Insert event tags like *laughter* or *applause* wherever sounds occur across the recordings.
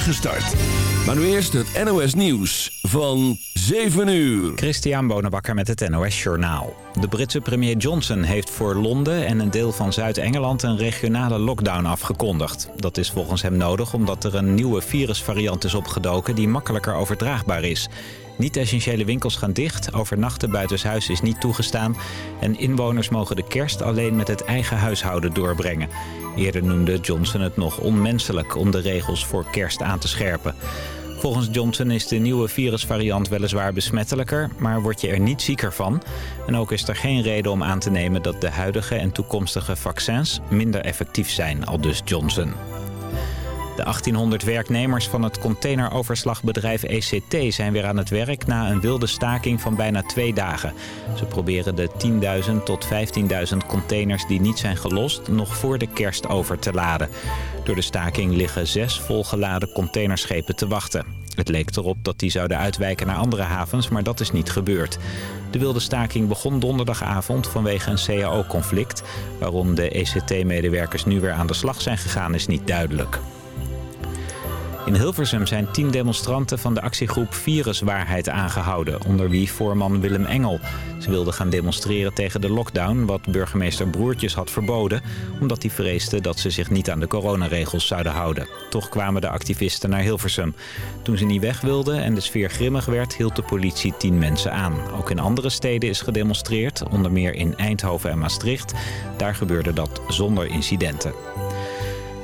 start. Maar nu eerst het NOS Nieuws van 7 uur. Christian Bonenbakker met het NOS Journaal. De Britse premier Johnson heeft voor Londen en een deel van Zuid-Engeland... een regionale lockdown afgekondigd. Dat is volgens hem nodig omdat er een nieuwe virusvariant is opgedoken... die makkelijker overdraagbaar is. Niet-essentiële winkels gaan dicht, overnachten buitenshuis is niet toegestaan... en inwoners mogen de kerst alleen met het eigen huishouden doorbrengen. Eerder noemde Johnson het nog onmenselijk om de regels voor kerst aan te scherpen. Volgens Johnson is de nieuwe virusvariant weliswaar besmettelijker... maar word je er niet zieker van. En ook is er geen reden om aan te nemen dat de huidige en toekomstige vaccins minder effectief zijn, al dus Johnson. De 1800 werknemers van het containeroverslagbedrijf ECT zijn weer aan het werk na een wilde staking van bijna twee dagen. Ze proberen de 10.000 tot 15.000 containers die niet zijn gelost nog voor de kerst over te laden. Door de staking liggen zes volgeladen containerschepen te wachten. Het leek erop dat die zouden uitwijken naar andere havens, maar dat is niet gebeurd. De wilde staking begon donderdagavond vanwege een CAO-conflict. Waarom de ECT-medewerkers nu weer aan de slag zijn gegaan is niet duidelijk. In Hilversum zijn tien demonstranten van de actiegroep Viruswaarheid aangehouden, onder wie voorman Willem Engel. Ze wilden gaan demonstreren tegen de lockdown, wat burgemeester Broertjes had verboden, omdat hij vreesde dat ze zich niet aan de coronaregels zouden houden. Toch kwamen de activisten naar Hilversum. Toen ze niet weg wilden en de sfeer grimmig werd, hield de politie tien mensen aan. Ook in andere steden is gedemonstreerd, onder meer in Eindhoven en Maastricht. Daar gebeurde dat zonder incidenten.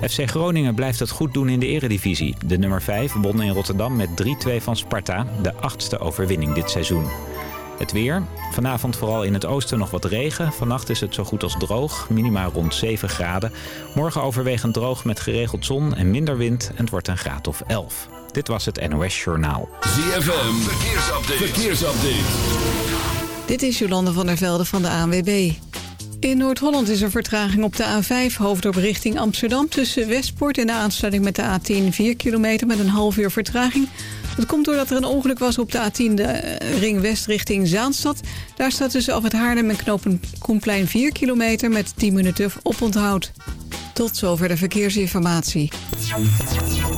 FC Groningen blijft het goed doen in de eredivisie. De nummer 5 won in Rotterdam met 3-2 van Sparta, de achtste overwinning dit seizoen. Het weer. Vanavond vooral in het oosten nog wat regen. Vannacht is het zo goed als droog, minima rond 7 graden. Morgen overwegend droog met geregeld zon en minder wind en het wordt een graad of 11. Dit was het NOS Journaal. ZFM, verkeersupdate. verkeersupdate. Dit is Jolande van der Velde van de ANWB. In Noord-Holland is er vertraging op de A5 hoofddorp richting Amsterdam... tussen Westpoort en de aansluiting met de A10 4 kilometer met een half uur vertraging. Dat komt doordat er een ongeluk was op de A10 de eh, ring west richting Zaanstad. Daar staat tussen af het Haarlem en knopen Koenplein 4 kilometer met 10 minuten oponthoud. Tot zover de verkeersinformatie. In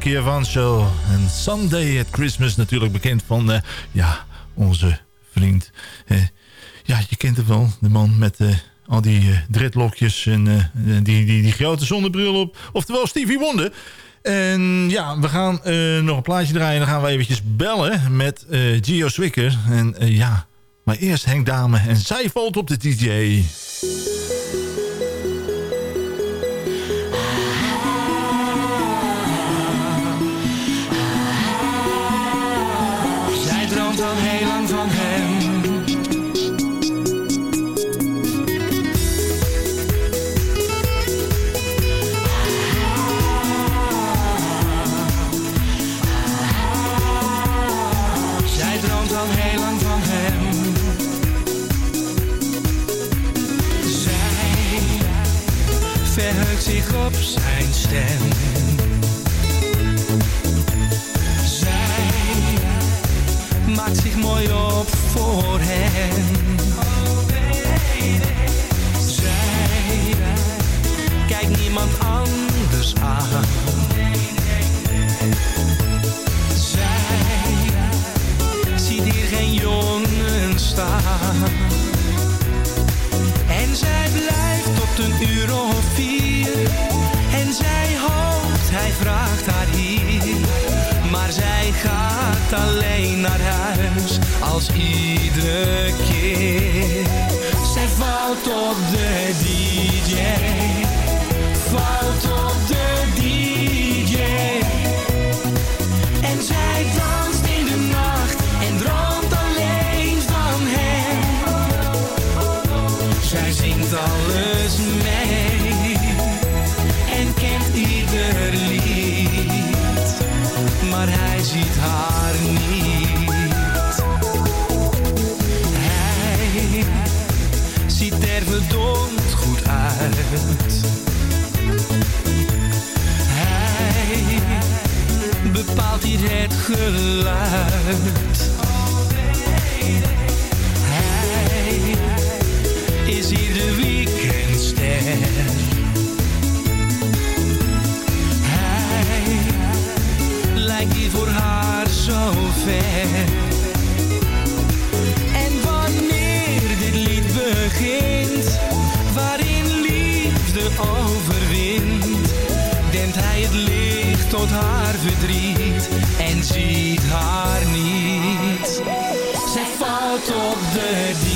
Jackie Show. En Sunday at Christmas natuurlijk bekend van eh, ja, onze vriend. eh, ja, je kent hem wel. De man met eh, al die dreadlockjes en die, die, die grote zonnebril op. Oftewel Stevie Wonder. En ja, we gaan nog een plaatje draaien. Dan gaan we eventjes bellen met Gio Swicker. En ja, maar eerst Henk Dame. En zij valt op de DJ. Al heel lang van hem. Zij droomt al heel lang van hem. Zij verheugt zich op zijn stem. Maakt zich mooi op voor hem. Zij kijkt niemand anders aan. Zij ziet hier geen jongen staan. En zij blijft tot een uur of vier. En zij hoopt, hij vraagt haar hier. Maar zij gaat alleen naar huis als iedere keer. Zij valt op de DJ. Valt op de uit. Hij is hier de weekendster. Hij lijkt hier voor haar zo ver. En wanneer dit lied begint, waarin liefde overwint, denkt hij het licht tot haar verdriet ziet haar niet. Zij valt op de DJ,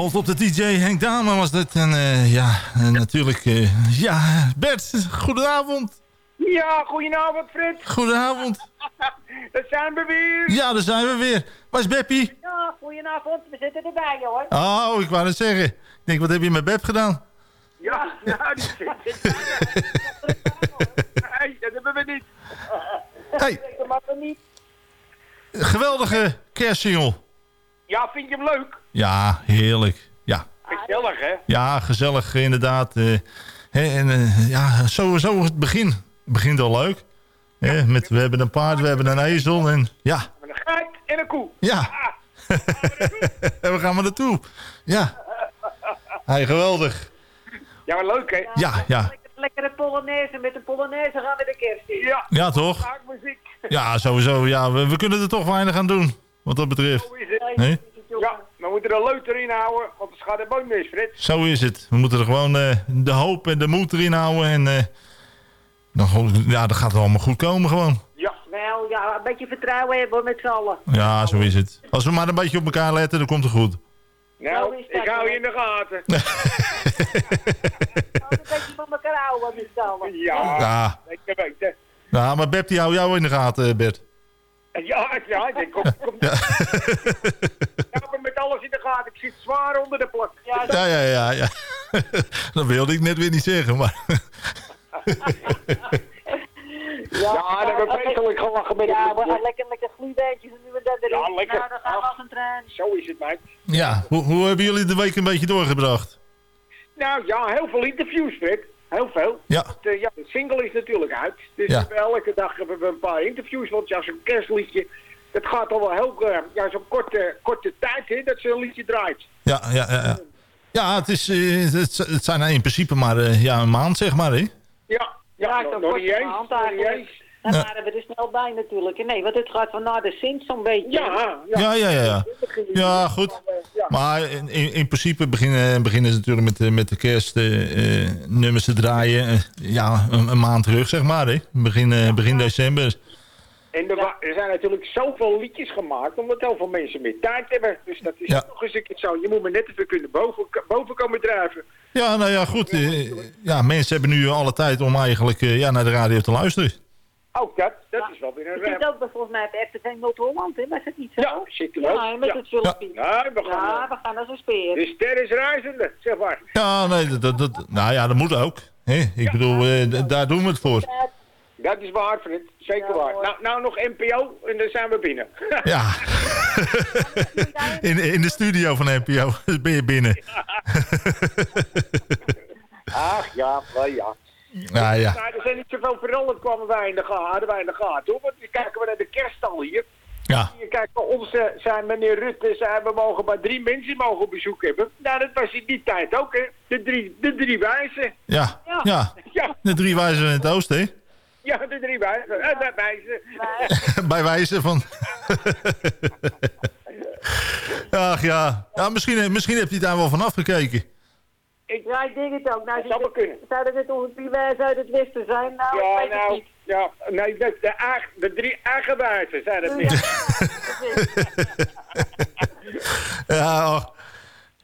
valt op de DJ. Henk Dame was dat. En eh, ja, en natuurlijk... eh, ja, Bert, goedenavond. Ja, goedenavond Frits. Goedenavond. *laughs* Daar zijn we weer. Ja, daar zijn we weer. Waar is Beppie? Ja, goedenavond. We zitten erbij hoor. Oh, ik wou het zeggen. Ik denk, wat heb je met Beb gedaan? Ja, *laughs* ja, die zit. *laughs* Nee, dat hebben we niet. Hey. Dat mag niet. Geweldige kerstsingle. Ja, vind je hem leuk? Ja, heerlijk. Ja, Gezellig hè? ja gezellig inderdaad. eh, hè, en eh, ja, sowieso het begin. Het begint al leuk. Hè, met, we hebben een paard, we hebben een ezel en ja, Met een geit en een koe. ja. en *laughs* we gaan maar naartoe. Ja. Hey, geweldig. Ja, maar leuk hè? Ja, ja. Lekkere Polonaise. Met de Polonaise gaan we de kerst in. Ja. Ja, toch? Ja, sowieso. Ja, we, we kunnen er toch weinig aan doen. Wat dat betreft. Nee? Ja, we moeten er een leuter in houden, want anders gaat de boom mis, Frits. Zo is het. We moeten er gewoon eh, de hoop en de moed erin houden. En eh, dan, ja, dan gaat het allemaal goed komen gewoon. Ja. Nou ja, een beetje vertrouwen hebben met z'n allen. Ja, zo is het. Als we maar een beetje op elkaar letten, dan komt het goed. Nou, ik hou je in de gaten. *laughs* een beetje van elkaar houden met z'n allen. Ja, Ja. Ja, maar Beb die houdt jou in de gaten, eh, Bert. Ja, ja, ik kom, kom. Ja. *laughs* Ik zit zwaar onder de plak. Ja, Ja, ja, ja. ja. *laughs* dat wilde ik net weer niet zeggen, maar... *laughs* ja, dat hebben we vreselijk gelachen met Ja, we gaan lekker met de gloeibeentjes en nu we dat erin. Ja, lekker. Nou, dan gaan we als een trein. Zo is het, meid. Ja, hoe, hoe hebben jullie de week een beetje doorgebracht? Nou ja, heel veel interviews, Fred. Heel veel. Ja. De, ja, de single is natuurlijk uit. Dus Ja. elke dag hebben we een paar interviews. Want ja, zo'n kerstliedje, dat gaat al wel heel... eh, ja, zo'n korte, korte tijd, hè, dat ze een liedje draait. Ja, ja, ja. ja. Ja, het, is, eh, het, zijn in principe maar eh, ja, een maand, zeg maar, hè? Ja, ja, Ja, nog- niet eens. waren we er snel bij natuurlijk. Nee, want het gaat van naar de Sint zo'n beetje. Ja, ja. Ja, ja, ja. Ja, ja goed. Maar in, in, in principe beginnen, beginnen ze natuurlijk met, de- met de kerstnummers te draaien. ja, een, een maand terug, zeg maar, hè? Begin, begin december. En er, er zijn natuurlijk zoveel liedjes gemaakt, omdat heel veel mensen meer tijd hebben. Dus dat is Ja. nog eens een keer zo. Je moet maar net even kunnen boven, boven komen drijven. Ja, nou ja, goed. eh, ja, mensen hebben nu alle tijd om eigenlijk eh, ja, naar de radio te luisteren. Ook dat, dat is wel weer een Het zit ook volgens mij bij RTV Noord-Holland, hè? Was het niet zo? Ja, zit er ook. Ja, met Ja. het filmpje. Ja, we gaan, Ja, we gaan als een speer. De ster is reizende, zeg maar. Ja, nee, dat, dat, nou ja, dat moet ook. Ik bedoel, eh, daar doen we het voor. Dat is waar, vriend. Zeker waar. Nou, nou nog NPO en dan zijn we binnen. *laughs* Ja. in, in de studio van NPO *laughs* ben je binnen. Ach ja, wel ja. Ja, ja. Nou, er zijn niet zoveel veranderd, kwamen wij in de gaten, hadden wij in de gaten. Hoor. Want nu kijken we naar de kerststal hier. Ja. Hier, kijk, bij ons eh, zijn meneer Rutte, zei, we mogen maar drie mensen mogen bezoek hebben. Nou, dat was in die tijd ook, hè. De drie, de drie wijzen. Ja, Ja. ja. Ja, De drie wijzen in het oosten, hè? Ja, de drie wijzen. Eh, de wijzen. *laughs* Bij wijze van... *laughs* Ach ja. ja misschien, misschien heeft hij daar wel van afgekeken. Ja, ik denk het ook. Nou, Dat zou wel kunnen. Zouden dit onze drie wijzen uit het westen zijn? Nou, ik Ja, weet het nou, niet. ja, nee, de, de, eigen- de drie eigen wijzen zijn het niet. Ja, och,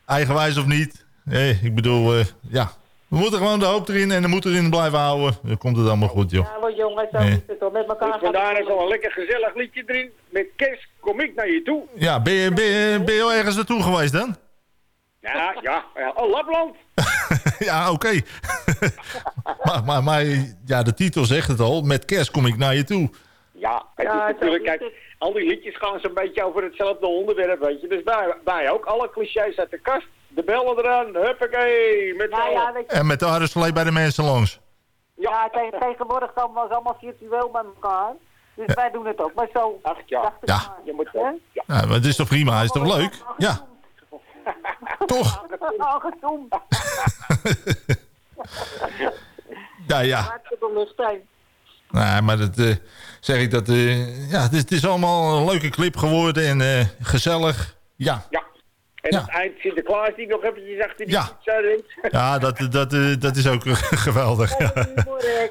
eigenwijs of niet. Nee, ik bedoel, eh, ja. We moeten gewoon de hoop erin en de moed erin blijven houden. Dan komt het allemaal goed, joh. Ja, wat jongens, Nee. is het toch. Met elkaar Dus gaan vandaar is al een lekker gezellig liedje erin. Met kerst kom ik naar je toe. Ja, ben je, ben je, ben je al ergens naartoe geweest dan? Ja, ja. ja. Oh, Lapland. *laughs* ja, oké. *laughs* maar, maar, maar ja, de titel zegt het al. Met kerst kom ik naar je toe. Ja, het Ja, is natuurlijk, kijk, al die liedjes gaan zo'n beetje over hetzelfde onderwerp, weet je. Dus wij, wij ook, alle clichés uit de kast. De bellen eraan, huppakee, met Ja, ja, je, En met de harde bij de mensen langs. ja, te- tegenwoordig komen we allemaal virtueel bij elkaar. Dus wij doen het ook. Maar zo Ach ja, dacht ik Ja. maar. je moet. Ja. Ja, maar het is toch prima? Het is toch leuk? Ja, toch? *laughs* *laughs* Ja, ja. Nee, maar dat eh, zeg ik dat... eh, ja, het is, het is allemaal een leuke clip geworden en eh, gezellig. Ja, ja. En Ja. het eind Sinterklaas die nog eventjes achter die Ja. rent. ja dat, dat, eh, dat is ook *laughs* geweldig. Ja,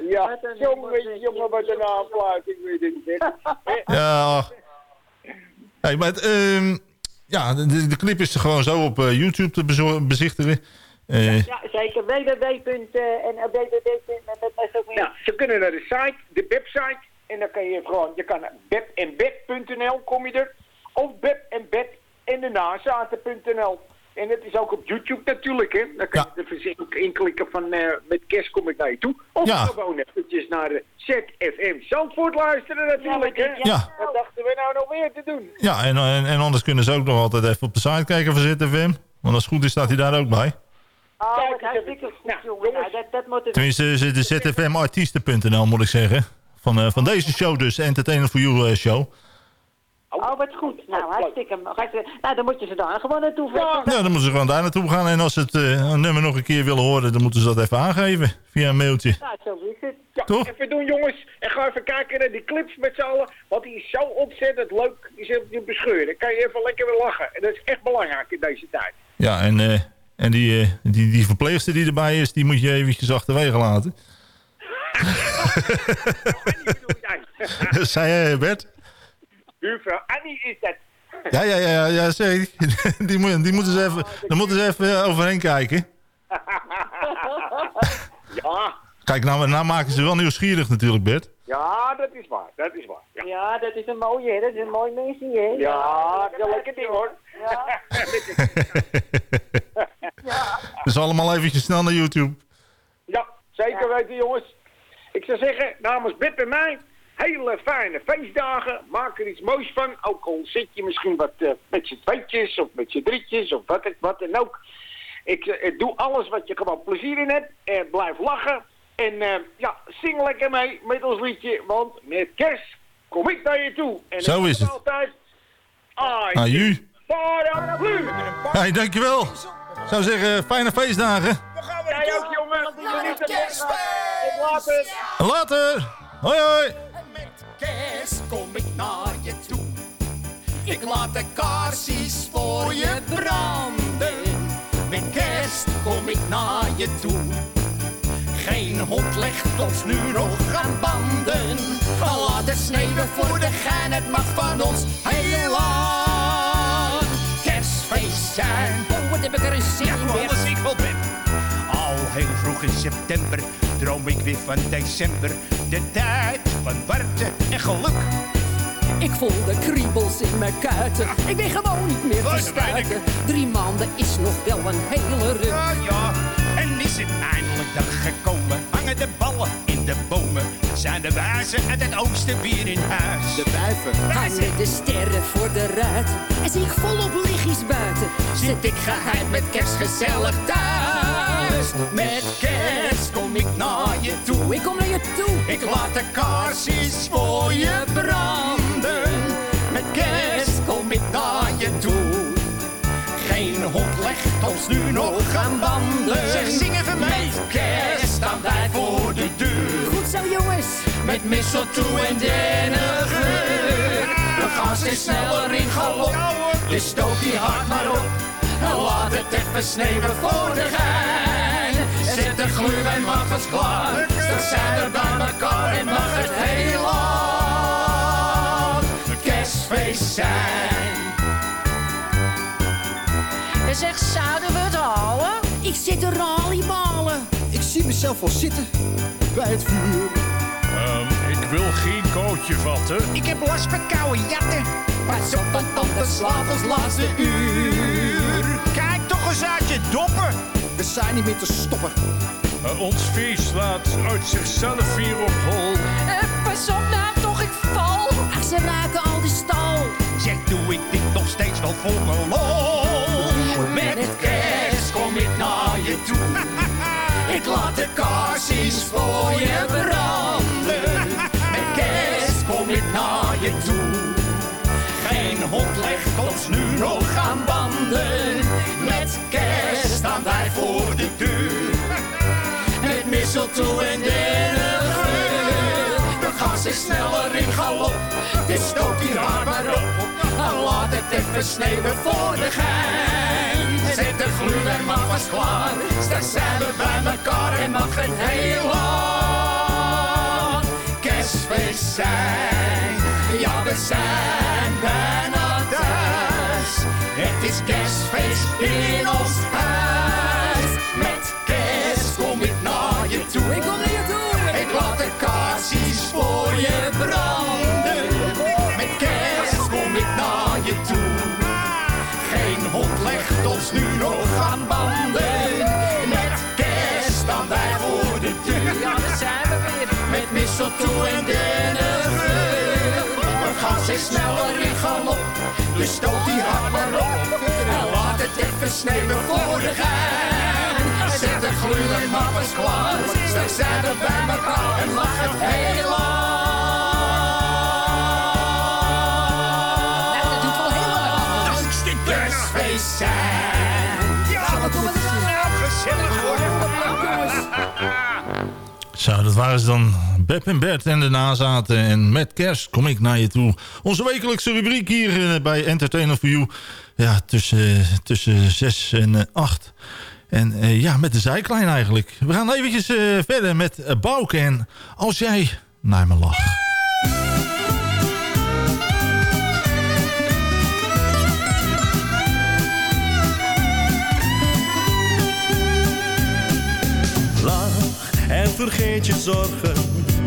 Ja, jongen, jongen, wat een aanfluiting, weet ik niet. Ja. Hey, maar het, ehm, ja de, de clip is gewoon zo op eh, YouTube te bezichtigen. Eh, Ja, zeker. www. eh, en eh, Nou, ze kunnen naar de site, de website. En dan kan je gewoon, je kan naar bedenbed.nl kom je er. Of bed en bed en de nazaten.nl. En het is ook op YouTube natuurlijk, hè. Dan kan je er dus ook inklikken van eh, met kerst kom ik naar je toe. Of Ja. gewoon eventjes naar de ZFM Zandvoort luisteren natuurlijk, hè. Ja. Wat dachten we nou nog weer te doen? ja, en, en, en anders kunnen ze ook nog altijd even op de site kijken van ZFM. Want als het goed is staat hij daar ook bij. Oh, Kijk, hartstikke goed, Nou, jongen. jongens. Nou, dat, dat moet het... Tenminste, de zfmartiesten.nl moet ik zeggen. Van, eh, van deze show dus, Entertainment for You eh, show. Oh, wat goed. Nou, hartstikke, hartstikke... Nou, dan moet je ze daar gewoon naartoe vliegen. Ja, dan moeten ze gewoon daar naartoe gaan. En als ze het eh, nummer nog een keer willen horen, dan moeten ze dat even aangeven. Via een mailtje. Nou, zo is het. Ja, Toch? even doen jongens. En ga even kijken naar die clips met z'n allen. Want die is zo ontzettend leuk. Die zit je bescheuren. kan je even lekker weer lachen. En dat is echt belangrijk in deze tijd. Ja, en, eh, en die, eh, die, die verpleegster die erbij is, die moet je eventjes achterwege laten. *laughs* *laughs* Zei jij, Bert? Buurvrouw Annie is dat. Ja, ja, ja, ja, ik. *laughs* Die, moet, die moeten ze even, daar moeten ze even eh, overheen kijken. *laughs* Ja, Kijk, nou, nou maken ze wel nieuwsgierig natuurlijk, Bert. ja, dat is waar. Dat is waar. Ja, Ja, dat is een mooie, hè. Dat is een mooi mensje, hè. ja dat is een lekker ding hoor. Ja. *laughs* Dus allemaal eventjes snel naar YouTube. Ja, zeker weten jongens. Ik zou zeggen, namens Bip en mij, hele fijne feestdagen. Maak er iets moois van. Ook al zit je misschien wat eh, met z'n tweetjes of met z'n drietjes of wat, wat dan ook. Ik eh, doe alles wat je gewoon plezier in hebt. En blijf lachen. En eh, ja, zing lekker mee met ons liedje. Want met kerst kom ik naar je toe. En Zo ik is het. altijd... Aju. Paraplu! Hey, dankjewel. Zou zeggen, fijne feestdagen. Jij ook jongen. Geniet ervan. Tot later. Later. Hoi, hoi. Kerst kom ik naar je toe. Ik laat de kaarsjes voor je branden. Met kerst kom ik naar je toe. Geen hond legt ons nu nog aan banden. Laat het sneeuwen voor de gein, het mag van ons heel lang. Kerstfeest zijn. Oh, wat heb ik er een zin Ja, in, ik wel ben. Heel vroeg in september droom ik weer van december. De tijd van warmte en geluk. Ik voel de kriebels in mijn kuiten. Ik ben gewoon niet meer te stuiten. Drie maanden is nog wel een hele ruk. Ja, ja, en is het eindelijk dan gekomen? Hangen de ballen? Zijn de wijzen uit het oosten weer in huis? De wijven. Hangen de sterren voor de ruiten. En zie ik volop lichtjes buiten. Zit ik geheim met kerst gezellig thuis. met kerst kom ik naar je toe. Ik kom naar je toe. Ik laat de kaarsjes voor je branden. Met kerst kom ik naar je toe. Geen hond legt ons nu nog aan banden. Zeg, zing even mee. Met kerst staan wij voor de deur. Zo, jongens. Met mistletoe en dennengeur. We gaan steeds sneller in galop. Dus stoot die hard maar op. En laat het even sneeuwen voor de gein. Zet de gluwijn maar vast klaar. Dan zijn er bij elkaar en mag het heel lang kerstfeest zijn. En zeg, zouden we het halen? Ik zit te ralliebalen. Ik zie mezelf wel zitten bij het vuur. Ehm, ik wil geen kootje vatten. Ik heb last van koude jatten. Pas op, want tante slaat ons laatste uur. Kijk toch eens uit je doppen. We zijn niet meer te stoppen. Eh, ons feest slaat uit zichzelf weer op hol. Eh, pas op nou toch, ik val. Ach, ze raken al die stal. Zeg, doe ik dit nog steeds wel voor mijn lol? Met kerst kom ik naar je toe. *laughs* Ik laat de kaarsjes voor je branden. Met kerst kom ik naar je toe. Geen hond legt ons nu nog aan banden. Met kerst staan wij voor de deur. Met mistletoe en dennengeur. We gaan steeds sneller in galop. Dus stoot die haar maar op. En laat het even sneeuwen voor de gein. Zet de gluwijn maar vast klaar. Straks zijn we bij elkaar en mag het heel lang kerstfeest zijn. Ja, we zijn bijna thuis. Het is kerstfeest in ons huis. Nu nog aan banden. Met kerst staan wij voor de deur. Ja, daar zijn we weer. Met mistletoe en dennengeur. We gaan steeds sneller in galop. Dus stoot die hard maar op. En laat het even sneeuwen voor de gein. Zet de maar eens klaar. Straks zijn we bij elkaar en mag het heel lang. Kerstfeest zijn. Ja, wat doen we er nou? Gezellig hoor. *laughs* Zo, dat waren ze dan. Beb en Bert en de nazaten. En met kerst kom ik naar je toe. Onze wekelijkse rubriek hier eh, bij Entertainer for You. Ja, tussen, tussen 6 en 8. En eh, ja, met de zijklein eigenlijk. We gaan eventjes eh, verder met uh. En als jij naar me lacht. Vergeet je zorgen.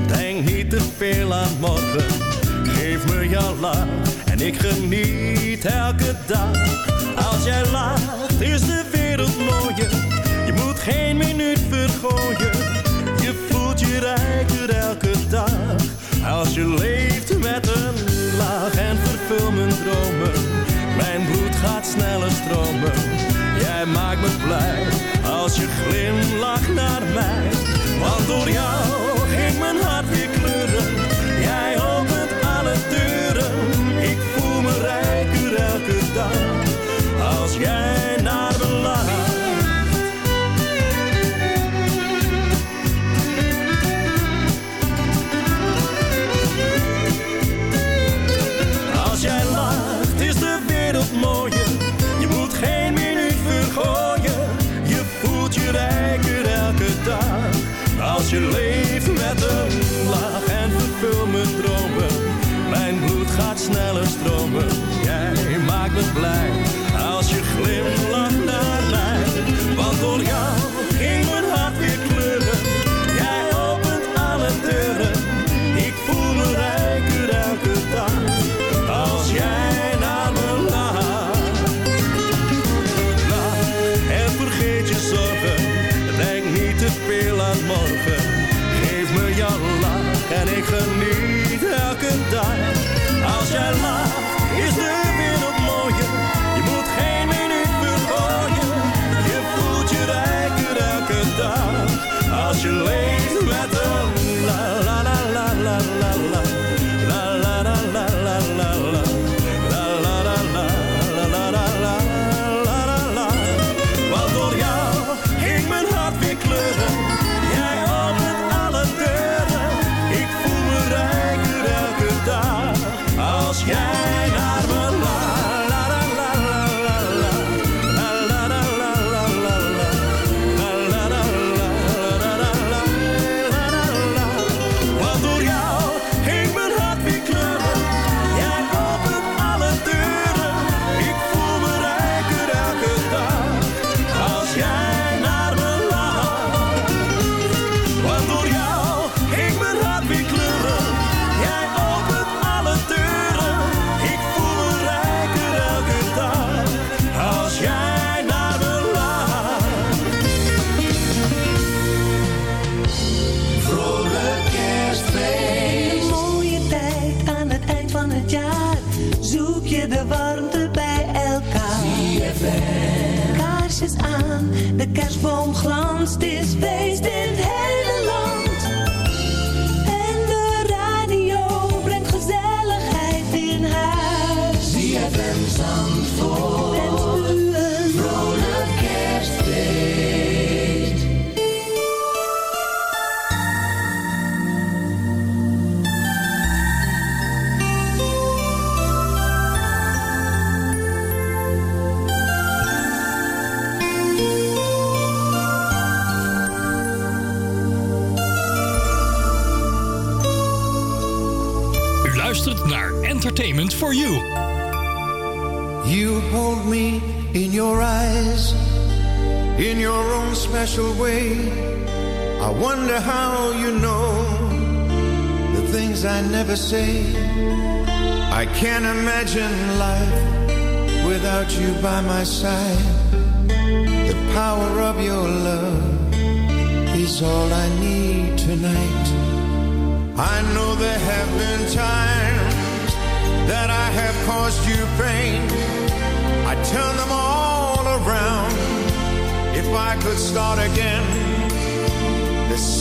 Denk niet te veel aan morgen. Geef me jouw lach en ik geniet elke dag. Als jij lacht is de wereld mooier. Je moet geen minuut vergooien. Je voelt je rijker elke dag. Als je leeft met een lach en vervul mijn dromen. Mijn bloed gaat sneller stromen. Jij maakt me blij als je glimlacht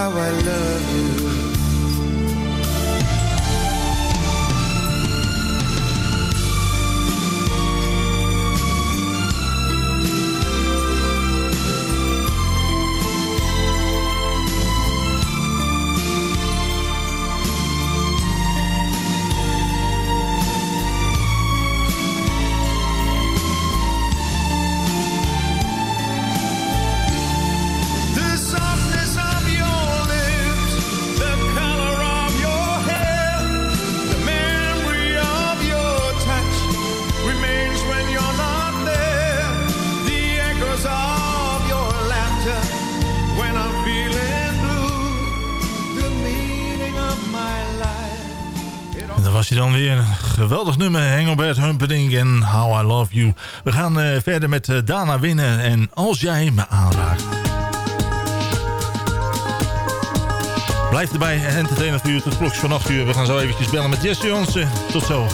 how I love you. Dan weer. Een geweldig nummer, Engelbert Humperdinck en How I Love You. We gaan eh, verder met eh, Dana winnen en Als Jij Me Aanraakt. Blijf erbij en entertainer voor u tot klokjes van 8 uur. We gaan zo eventjes bellen met Jesse Jansen. Tot zo.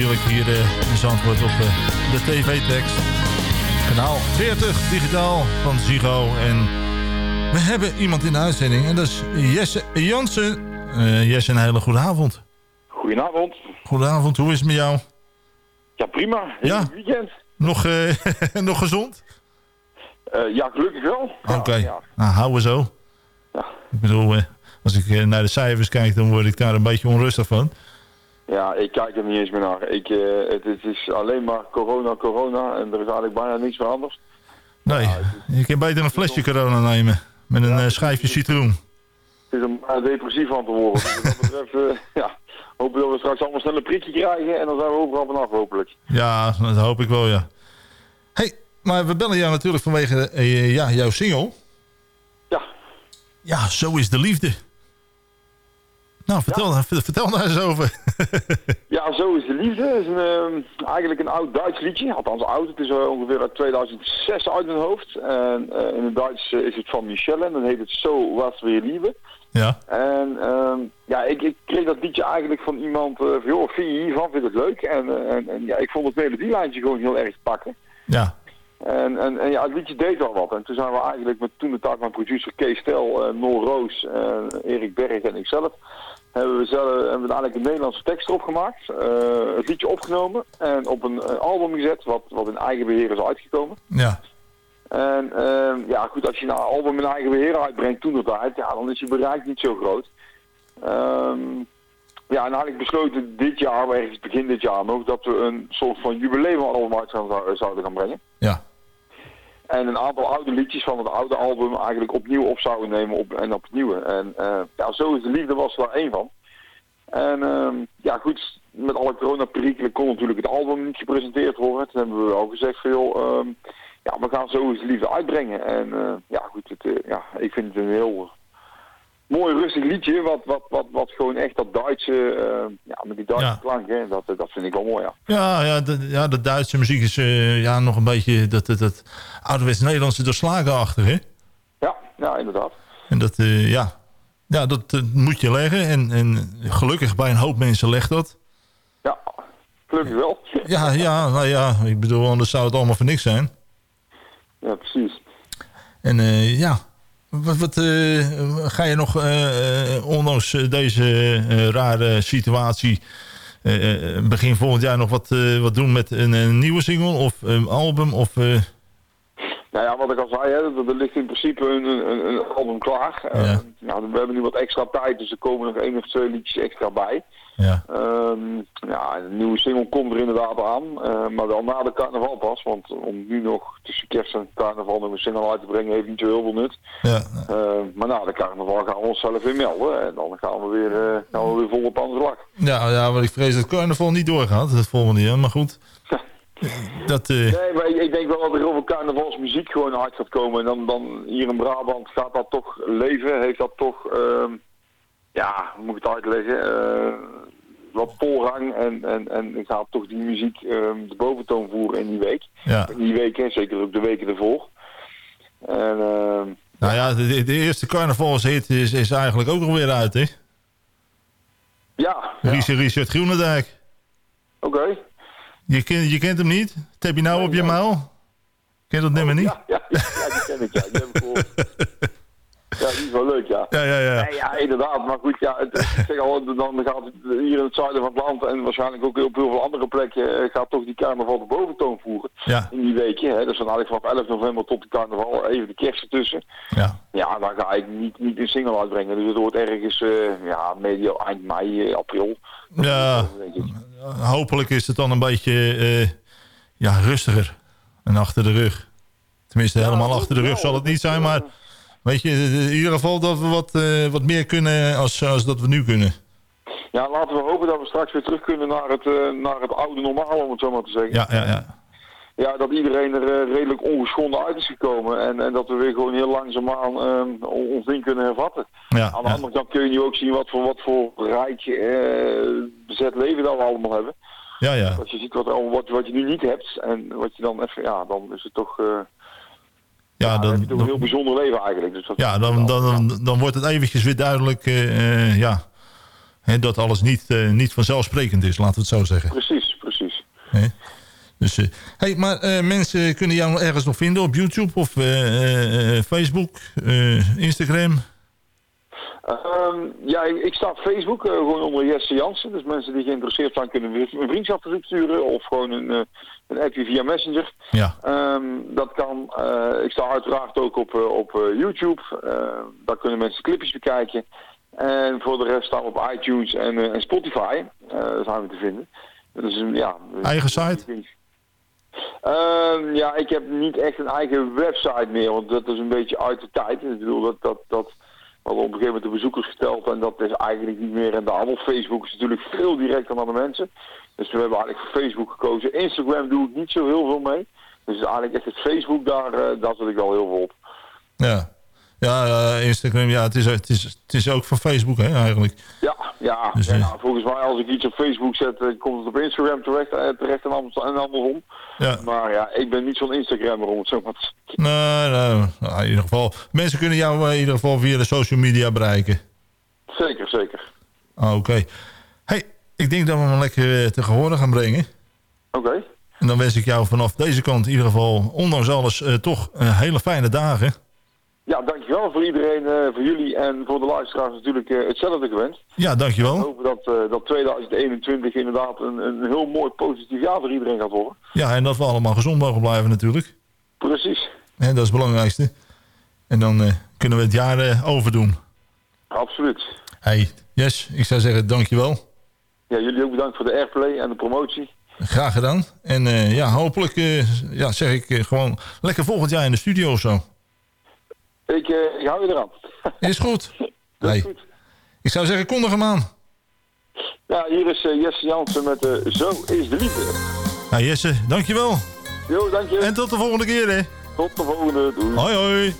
Natuurlijk hier eh, in Zandvoort op eh, de TV-tekst. Kanaal 40, digitaal van Zigo. En we hebben iemand in de uitzending en dat is Jesse Jansen. Eh, Jesse, een hele goede avond. Goedenavond. Goedenavond, hoe is het met jou? Ja, prima. Ja. Weekend. Nog, *laughs* nog gezond? Ja, gelukkig wel. Oké, nou houden we zo. Ik bedoel, als ik naar de cijfers kijk, dan word ik daar een beetje onrustig van. Ja, ik kijk er niet eens meer naar. Ik, eh, het, het is alleen maar corona, corona en er is eigenlijk bijna niks veranderd. Nee, je kan beter een flesje corona nemen. Met een eh, schijfje citroen. Het is om uh, depressief aan te worden. Dus wat dat betreft, eh, *laughs* ja, hopen dat we straks allemaal snel een prikje krijgen en dan zijn we overal vanaf hopelijk. Ja, dat hoop ik wel, ja. hey, maar we bellen jou natuurlijk vanwege eh, ja, jouw single. Ja. Ja, zo is de liefde. Nou, vertel, ver- vertel daar eens over. *laughs* Ja, zo is de liefde. Het is een, ehm, eigenlijk een oud Duits liedje. Althans oud. Het is eh, ongeveer uit 2006 uit mijn hoofd. En eh, in het Duits eh, is het van Michelle. En dan heet het Zo was weer lieve. Ja. En ehm, ja, ik, ik kreeg dat liedje eigenlijk van iemand. van, joh, vind je hiervan? Vind je het leuk? En, en, en ja, ik vond het melodielijntje gewoon heel erg pakken. Ja. En, en, en ja, het liedje deed wel wat. En toen zijn we eigenlijk met toen de taak mijn producer Kees Stel, Noor Roos, Erik Berg en ikzelf, hebben we, zelf, hebben we eigenlijk een Nederlandse tekst erop gemaakt. Het liedje opgenomen en op een, een album gezet, wat, wat in eigen beheer is uitgekomen. Ja. En uh, ja, goed, als je een album in eigen beheer uitbrengt toen dat tijd, ja, dan is je bereik niet zo groot. Um, ja, en eigenlijk besloten dit jaar, ergens begin dit jaar nog, dat we een soort van jubileumalbum uit zouden gaan brengen. Ja. En een aantal oude liedjes van het oude album eigenlijk opnieuw op zouden nemen op, en op het nieuwe. En uh, ja, Zo is de Liefde was er één van. En uh, ja, goed, met alle coronaperikelen kon natuurlijk het album niet gepresenteerd worden. Toen hebben we al gezegd van joh, um, ja, we gaan Zo is de Liefde uitbrengen. En uh, ja, goed, uh, ja, ik vind het een heel mooi rustig liedje, wat, wat, wat, wat gewoon echt dat Duitse, uh, ja, met die Duitse ja. klank, hè, dat, dat vind ik wel mooi, ja. Ja, ja, de, ja de Duitse muziek is uh, ja, nog een beetje dat, dat, dat ouderwets Nederlandse doorslagen achter, hè? Ja, ja, inderdaad. En dat, uh, ja, ja, dat moet je leggen en, en gelukkig bij een hoop mensen legt dat. Ja, gelukkig wel. Ja, ja, nou ja, ik bedoel, anders zou het allemaal voor niks zijn. Ja, precies. En ja, wat, wat uh, ga je nog, uh, ondanks deze rare situatie, begin volgend jaar nog wat, wat doen met een, een, nieuwe single of een album? Of, nou ja, wat ik al zei, hè, er ligt in principe een, een, een album klaar. Ja. nou, we hebben nu wat extra tijd, dus er komen nog één of twee liedjes extra bij. Ja. Um, ja, een nieuwe single komt er inderdaad aan, uh, maar wel na de carnaval pas. Want om nu nog tussen kerst en carnaval nog een single uit te brengen heeft niet zo heel veel nut. Ja. Uh, maar na de carnaval gaan we onszelf weer melden en dan gaan we weer, uh, gaan we weer volop aan de slag. Ja, ja, want ik vrees dat carnaval niet doorgaat het volgende jaar, maar goed. *laughs* dat, Nee, maar ik, ik, denk wel dat er veel carnavalsmuziek gewoon uit gaat komen. En dan, dan hier in Brabant gaat dat toch leven, heeft dat toch, ja, hoe moet ik het uitleggen wat voorrang en, en, en gaat toch die muziek um, de boventoon voeren in die week. Ja. In die week, hè, zeker ook de weken ervoor. En, uh, nou ja, de, de eerste carnavalshit is, is eigenlijk ook alweer uit, hè? Ja. Richard, ja. Richard Groenendijk. Oké. Okay. Je, ken, je kent hem niet? Wat heb je nou nee, op je muil? Ken je dat nummer niet? Ja, ja, ja, die ken ik, ja. Die heb ik gehoord. Ja, die is wel leuk, ja. Ja, ja, ja. Nee, ja, inderdaad. Maar goed, ja, het, ik zeg al, dan gaat het hier in het zuiden van het land en waarschijnlijk ook op heel veel andere plekken gaat toch die carnaval de boventoon voeren. Ja. In die weken, hè. Dus dan eigenlijk vanaf 11 november tot de carnaval, even de kerst ertussen. Ja. Ja, dan ga ik niet, niet een single uitbrengen. Dus het wordt ergens, uh, ja, medio eind mei, uh, april. Ja, hopelijk is het dan een beetje, uh, ja, rustiger. En achter de rug. Tenminste, ja, helemaal achter de rug zal het niet zijn, maar... Weet je, in ieder geval dat we wat, uh, wat meer kunnen als, als dat we nu kunnen. Ja, laten we hopen dat we straks weer terug kunnen naar het, uh, naar het oude normaal, om het zo maar te zeggen. Ja, ja, ja. Ja, dat iedereen er uh, redelijk ongeschonden uit is gekomen. En, en dat we weer gewoon heel langzaamaan ons ding kunnen hervatten. Ja, Aan de ja. andere kant kun je nu ook zien wat voor, wat voor rijk bezet leven dat we allemaal hebben. Ja, ja. Als je ziet wat, wat, wat je nu niet hebt en wat je dan even, ja, dan is het toch... Ja, dan, dan een heel bijzonder leven eigenlijk. Dus dat ja, dan, dan, dan, dan wordt het eventjes weer duidelijk uh, uh, ja, hè, dat alles niet, uh, niet vanzelfsprekend is, laten we het zo zeggen. Precies, precies. Hè? Dus, hey, maar mensen kunnen jou ergens nog vinden op YouTube of Facebook, Instagram? Um, ja, ik, sta op Facebook uh, gewoon onder Jesse Jansen. Dus mensen die geïnteresseerd zijn kunnen een vriendschapsverzoek sturen of gewoon een, uh, een appje via Messenger. Ja. Um, dat kan. Uh, ik sta uiteraard ook op, op YouTube. daar kunnen mensen clipjes bekijken. En voor de rest staan we op iTunes en, en Spotify. daar zijn we te vinden. Dus, ja, Eigen site? Ja, ik heb niet echt een eigen website meer, want dat is een beetje uit de tijd. Ik bedoel, dat, dat, dat hadden op een gegeven moment de bezoekers geteld en dat is eigenlijk niet meer rendabel. Facebook is natuurlijk veel directer naar de mensen. Dus we hebben eigenlijk voor Facebook gekozen. Instagram doe ik niet zo heel veel mee. Dus eigenlijk echt het Facebook, daar, uh, daar zit ik wel heel veel op. Ja, ja uh, Instagram, ja, het is, het, is, het is ook van Facebook hè, eigenlijk. Ja, ja. Dus, ja nou, volgens mij als ik iets op Facebook zet, uh, komt het op Instagram terecht, terecht en, andersom. Ja. Maar ja, ik ben niet zo'n Instagrammer om het zo maar te. Nee, nee, nou, in ieder geval. Mensen kunnen jou in ieder geval via de social media bereiken. Zeker, zeker. Ah, Oké. Okay. Hey, ik denk dat we hem lekker te gehoren gaan brengen. Oké. Okay. En dan wens ik jou vanaf deze kant in ieder geval, ondanks alles, eh, toch eh, hele fijne dagen. Ja, dankjewel voor iedereen, eh, voor jullie en voor de luisteraars natuurlijk eh, hetzelfde gewenst. Ja, dankjewel. We hopen dat, eh, dat 2021 inderdaad een, een heel mooi positief jaar voor iedereen gaat worden. Ja, en dat we allemaal gezond mogen blijven natuurlijk. Precies. En dat is het belangrijkste. En dan kunnen we het jaar overdoen. Absoluut. Hey, yes, ik zou zeggen dankjewel. Ja, jullie ook bedankt voor de airplay en de promotie. Graag gedaan. En ja, hopelijk ja, zeg ik gewoon lekker volgend jaar in de studio of zo. Ik, eh, ik hou je eraan. *laughs* Is goed. Hey. Ik zou zeggen, kondig hem aan. Ja, hier is eh, Jesse Jansen met eh, Zo is de liefde. Nou Jesse, dankjewel. Jo, dank je. En tot de volgende keer hè. Tot de volgende. Doei. Hoi hoi.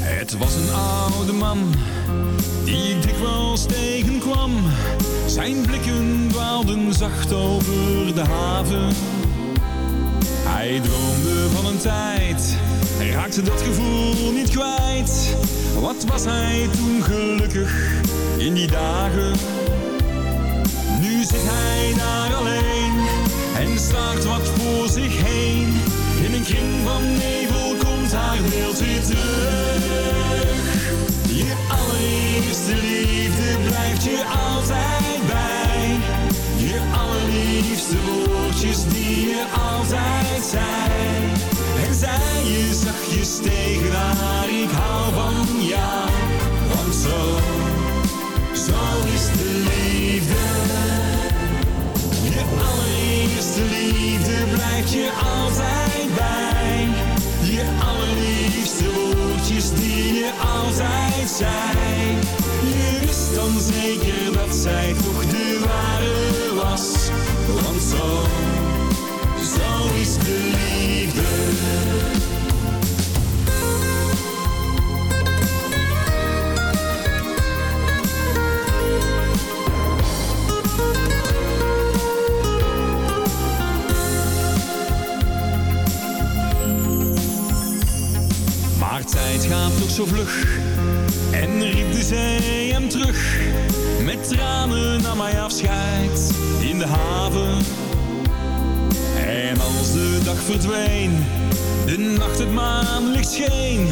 Het was een oude man die ik dikwijls tegenkwam. Zijn blikken dwaalden zacht over de haven. Hij droomde van een tijd, raakte dat gevoel niet kwijt. Wat was hij toen gelukkig in die dagen? Nu zit hij daar alleen en staart wat voor zich heen. In een kring van nevel komt haar beeld weer terug. Je allereerste liefde blijft je altijd bij. Je allerliefste woordjes die je altijd zei. En zei je zachtjes tegen haar, ik hou van jou. Want zo, zo is de liefde. Je allereerste liefde blijft je altijd zei. Je wist dan zeker dat zij toch de ware was. Want zo, zo is de liefde. Tijd gaat toch zo vlug Zee hem terug Met tranen nam hij afscheid in de haven. En als de dag verdween De nacht het maanlicht scheen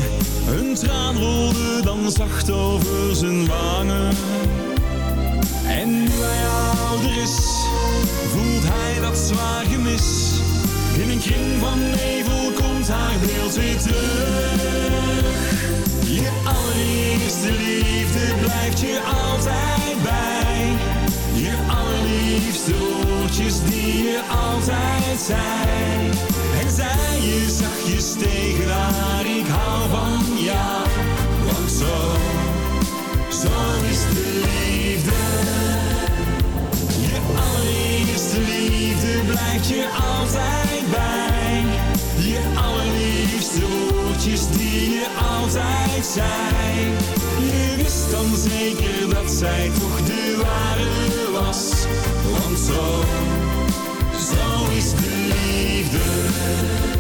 Een traan rolde dan zacht over zijn wangen. En nu hij ouder is Voelt hij dat zwaar gemis. In een kring van nevel komt haar beeld weer terug. Je allereerste liefde blijft je altijd bij. Je allerliefste woordjes die je altijd zei. En zei je zachtjes tegen haar, ik hou van jou. Want zo, zo is de liefde. Je allereerste liefde blijft je altijd bij. Je allerliefste woordjes die je altijd zei. Je wist dan zeker dat zij toch de ware was. Want zo, zo is de liefde.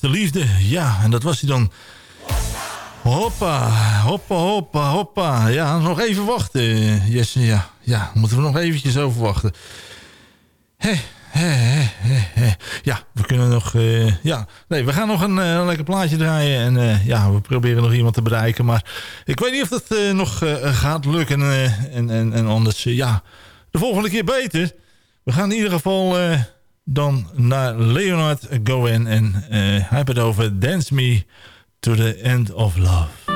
De liefde. Ja, en dat was hij dan. Hoppa, hoppa, hoppa, hoppa. Ja, nog even wachten, Jesse. Ja, ja moeten we nog eventjes over wachten. Hé, hé, hé. Ja, we kunnen nog... eh, ja, nee, we gaan nog een eh, lekker plaatje draaien. En eh, ja, we proberen nog iemand te bereiken. Maar ik weet niet of dat eh, nog eh, gaat lukken. eh, en, en, en anders, eh, ja, de volgende keer beter. We gaan in ieder geval eh, dan naar Leonard Cohen. En eh, hij het over Dance Me to the End of Love.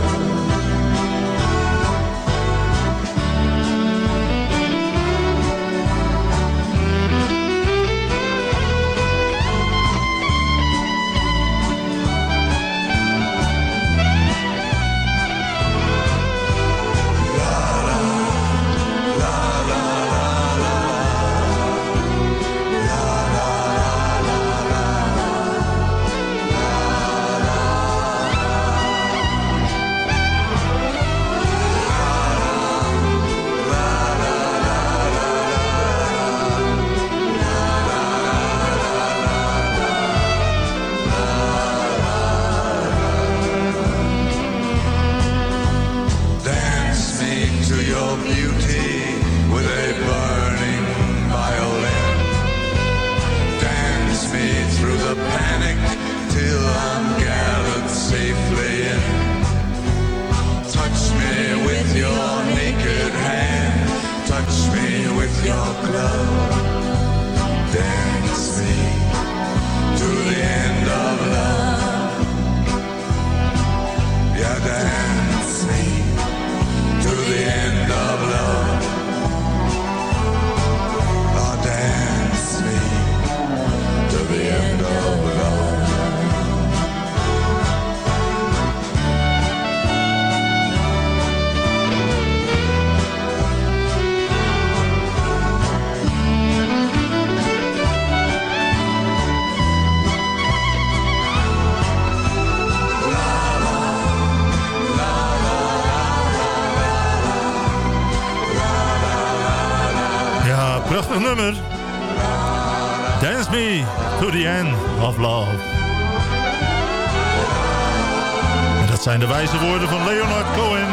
Dat zijn de wijze woorden van Leonard Cohen.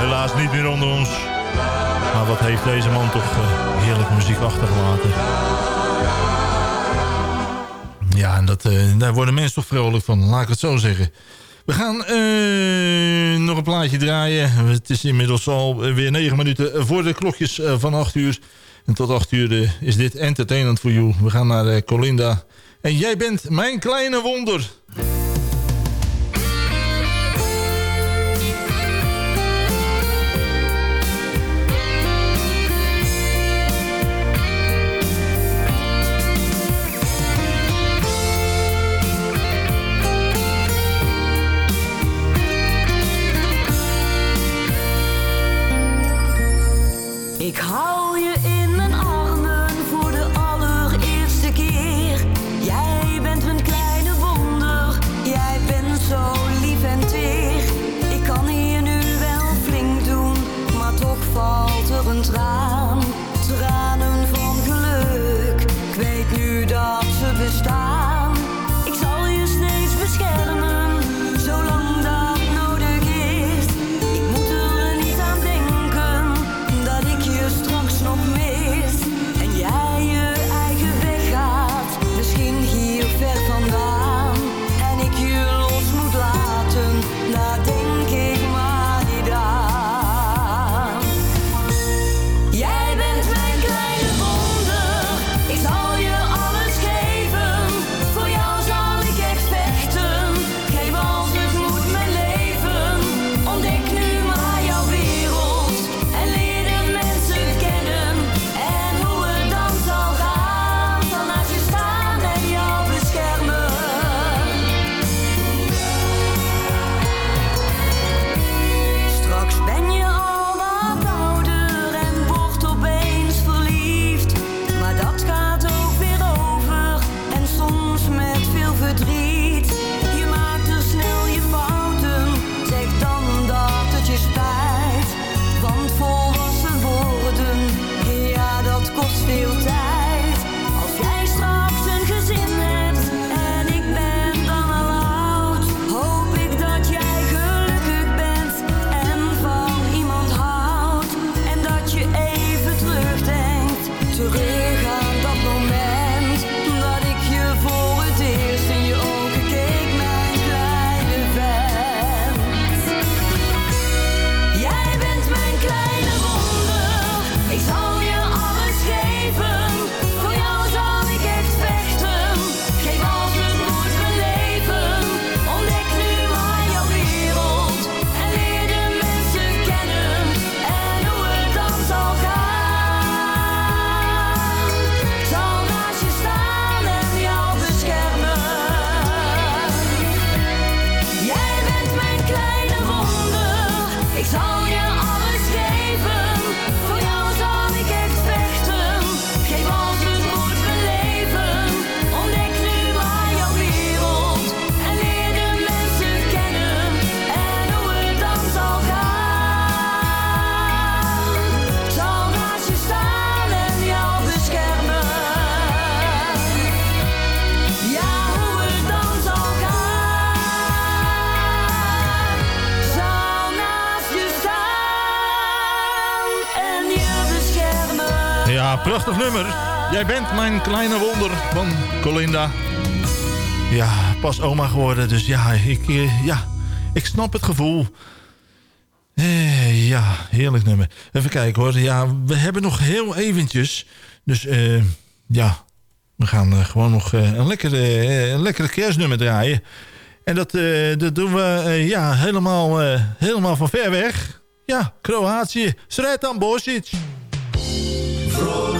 Helaas niet meer onder ons. Maar wat heeft deze man toch eh, heerlijke muziek achtergelaten. Ja, en dat, eh, daar worden mensen toch vrolijk van, laat ik het zo zeggen. We gaan eh, nog een plaatje draaien. Het is inmiddels al weer negen minuten voor de klokjes van 8 uur. En tot 8 uur is dit Entertainment for You. We gaan naar Colinda. En jij bent mijn kleine wonder. Nummer. Jij bent mijn kleine wonder van Colinda. Ja, pas oma geworden, dus ja, ik, eh, ja, ik snap het gevoel. Eh, ja, heerlijk nummer. Even kijken hoor. Ja, we hebben nog heel eventjes. Dus eh, ja, we gaan eh, gewoon nog eh, een, lekkere, eh, een lekkere kerstnummer draaien. En dat, eh, dat doen we eh, ja, helemaal, eh, helemaal van ver weg. Ja, Kroatië. Sretan Bosic. Vrolijk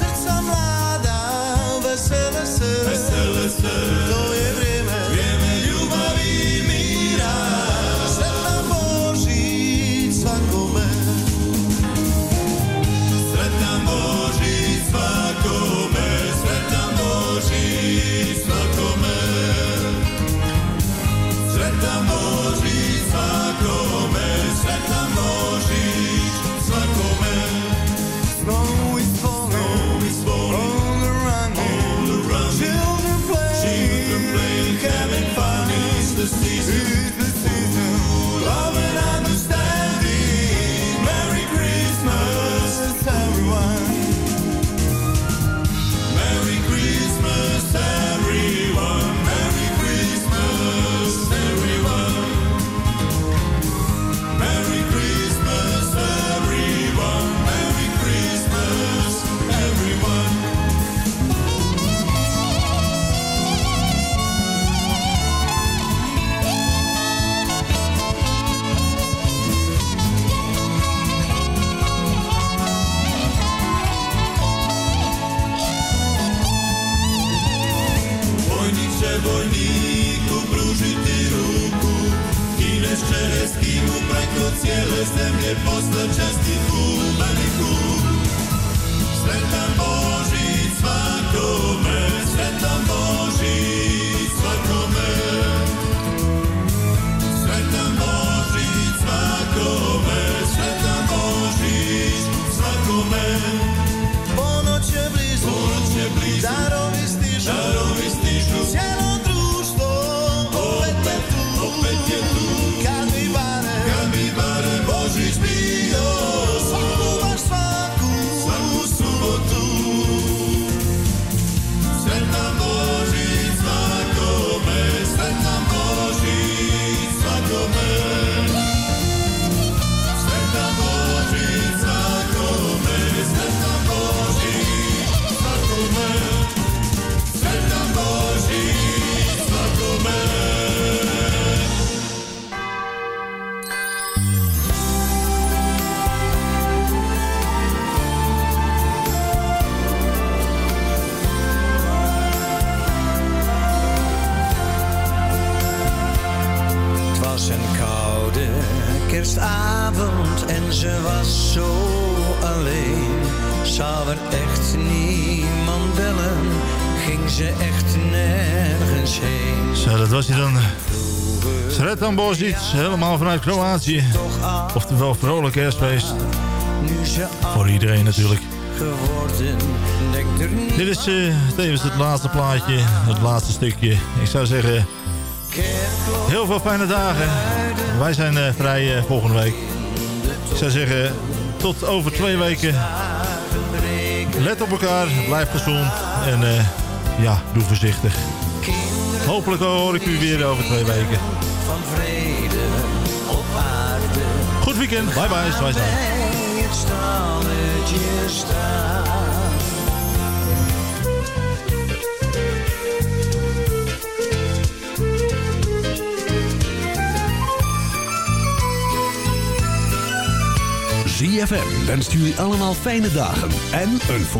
srca mlada, vesele se, vesele se, Jestem niepoznaczasty Sretan Bosic, helemaal vanuit Kroatië. Oftewel vrolijk ze Voor iedereen natuurlijk. Dit is eh, tevens het laatste plaatje, het laatste stukje. Ik zou zeggen, heel veel fijne dagen. Wij zijn eh, vrij eh, volgende week. Ik zou zeggen, tot over twee weken. Let op elkaar, blijf gezond en ja, doe voorzichtig. Hopelijk hoor ik u weer over twee weken. Van vrede op aarde. Goed weekend, bye bye, zwaai zwaai. Het stalletje staan. ZFM wenst jullie allemaal fijne dagen en een voor